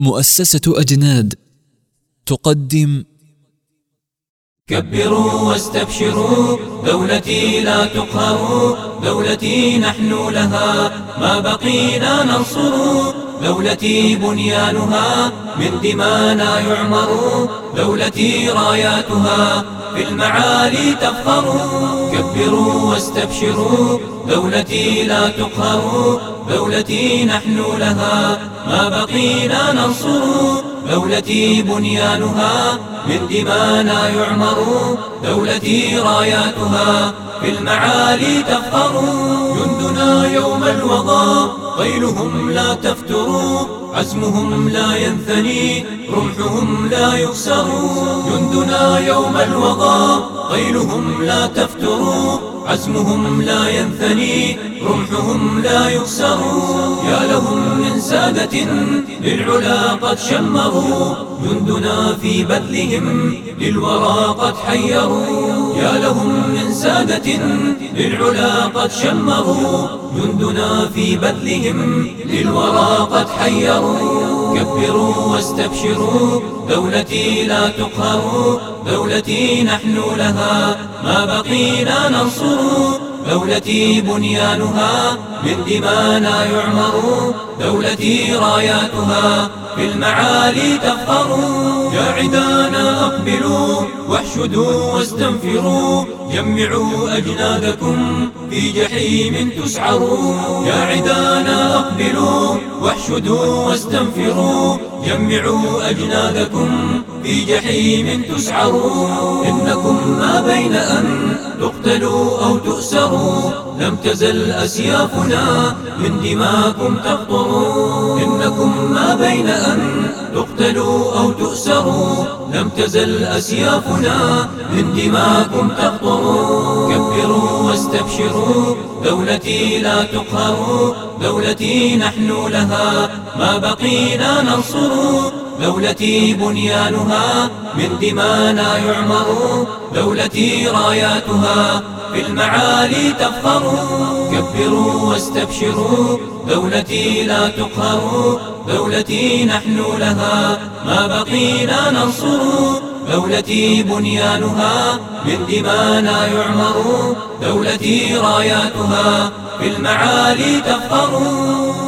مؤسسة أجناد تقدم كبروا واستبشروا دولتي لا تقهروا دولتي نحن لها ما بقينا ننصر. دولتي بنيانها من دمانا يعمر. دولتي راياتها في المعالي تفخر. كبروا واستبشروا دولتي لا تقهر. دولتي نحن لها ما بقينا ننصر. دولتي بنيانها من دمانا يعمر دولتي راياتها في المعالي تفخر. جندنا يوم الوضاء قيلهم لا تفتروا عزمهم لا ينثني رمحهم لا يكسر جندنا يوم الوغى قيلهم لا تفتروا عزمهم لا ينثني رمحهم لا يكسر. يا لهم من سادة للعلا قد شمروا جندنا في بذلهم للورى قد حيروا. يا لهم من سادة للعلا قد شمروا جندنا في بذلهم للورى قد حيروا. كبروا واستبشروا دولتي لا تقهروا دولتي نحن لها ما بقينا ننصر. دولتي بنيانها من دمانا يعمر. دولتي راياتها في المعالي تفخر. يا عدانا أقبلوا واحشدوا واستنفروا. جمعوا أجنادكم في جحيم تسعروا يا واحشدوا واستنفروا. جمعوا أجنادكم في جحيم تسعروا إنكم ما بين أن تقتلوا أو تؤسروا. لم تزل أسيافنا من دماكم تقطر إنكم ما بين أن تقتلوا أو تؤسروا. لم تزل أسيافنا من دماكم تقطر كبروا واستبشروا. دولتي لا تقهروا. دولتي نحن لها. ما بقينا ننصر. دولتي بنيانها من دمانا يعمر دولتي راياتها في المعالي تفخر. كبروا واستبشروا دولتي لا تقهر دولتي نحن لها ما بقينا ننصر. دولتي بنيانها من دمانا يعمر دولتي راياتها في المعالي تفخر.